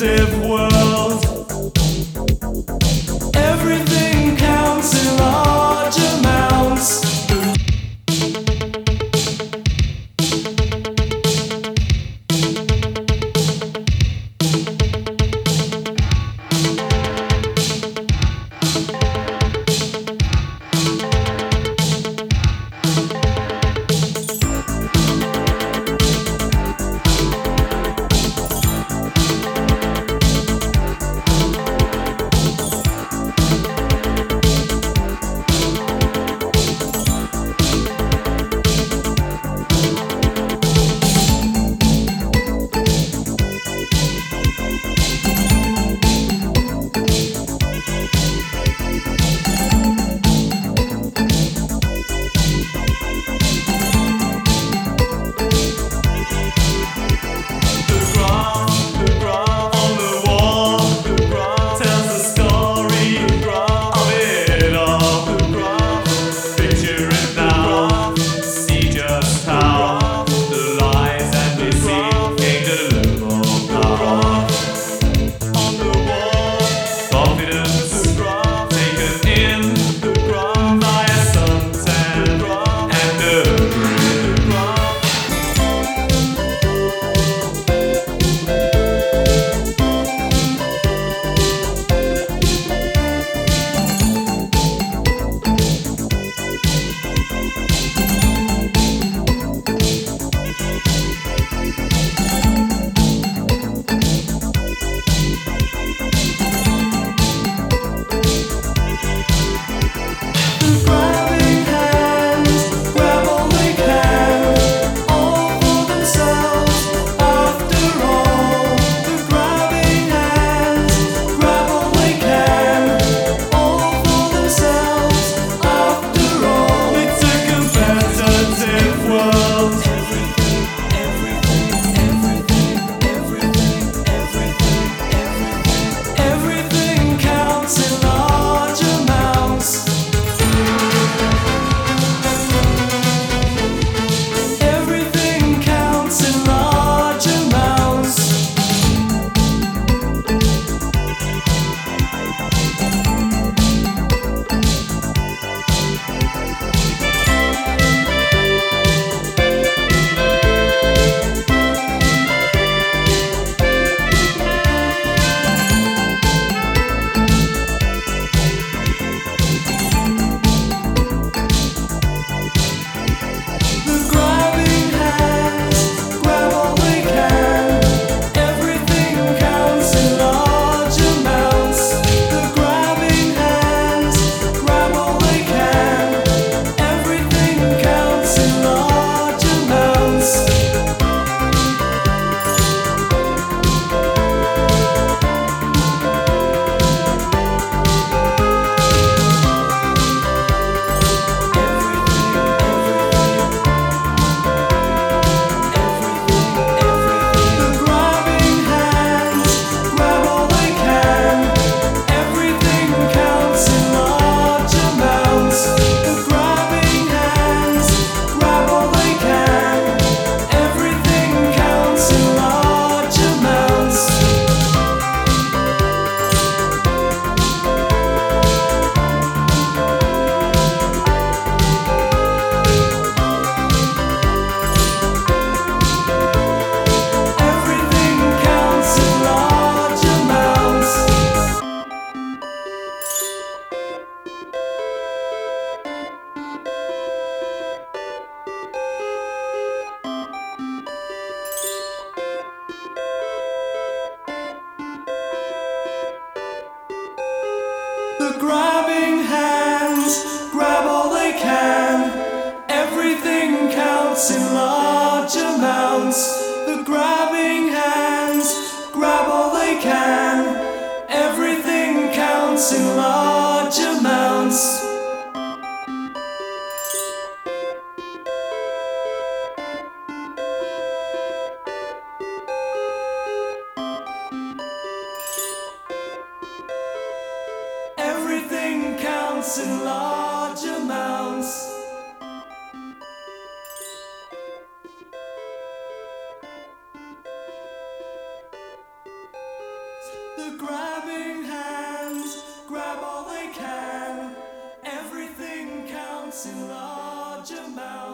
as if counts in large amounts. The grabbing hands grab all they can. Everything counts in large amounts.